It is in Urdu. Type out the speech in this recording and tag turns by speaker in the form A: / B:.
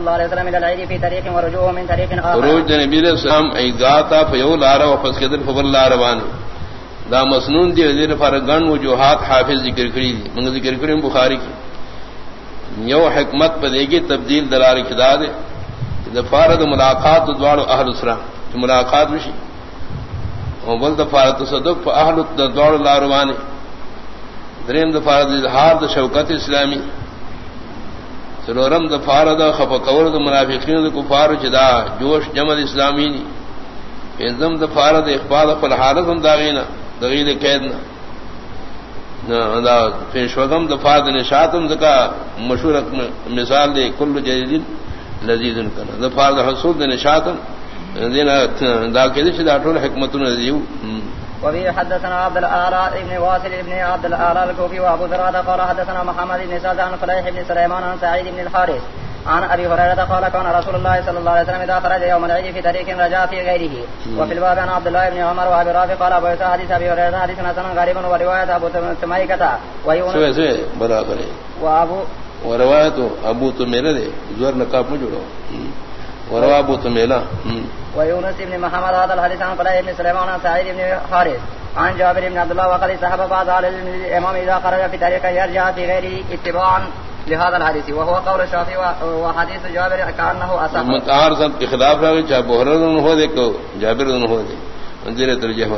A: الله
B: نبی علیہ السلام ایگاتا فیو لارا وفس کدر فبر لاروان دا مسنون دی وزیر فرگن وجوہات حافظ ذکر کری دی منگ ذکر کری بخاری کی یو حکمت پہ دے گی تبدیل دلار کدا دے دفارد ملاقات دوار اہل اسلام ملاقات وشی بل دفارت تصدق فا اہل دوار لاروان درین دفارت اظہار دا شوکت اسلامی. سلورم د فارد خف کور د منافقین د کفار چدا جوش جمع اسلامی نی. پنځم د فارد اخبار پر حالت هم داغینا دغیل قیدنا دا پیشوغم د فارد نشاتم زکا مشہور مثال دے کل جدید لذیذ کنا. د فارد حصول د نشاتم دینا، دا کدی چې دا ټول حکمتونه دیو
A: وفي حدثنا عبد الآلاء ابن واصل ابن عبد الآلاء الكوفي وابو ذراد قال حدثنا محمد بن سعد عن فليح بن سليمان عن سعيد بن الحارث عن ابي هريره قال كان رسول الله صلى الله عليه وسلم اذا خرج يوم العيد في طريق رجاء في غيره. وفي الباب عن عبد الله بن عمر وابي رافع قال ابو يسوع حديث ابي هريره حديث حسن غريب وروايه ابو تميكه
B: ويونس. برابر
A: وابو
B: وروايه ابو تميله زور نقاب مجڑو وروا ابو تميله
A: ويونس بن محمد هذا الحديث عن قليل بن سليمان عن سعيد بن حارث. عن جابر بن عبد الله وقال صحابه بعض على الامام اذا خرج في طريق يرجع في غيره اتباعا لهذا الحديث وهو قول الشافعي وحديث جابر كانه اصح
B: متعار سب کے خلاف رہے جابر ہو دے کو جابر ہو دے. منزل ترجمہ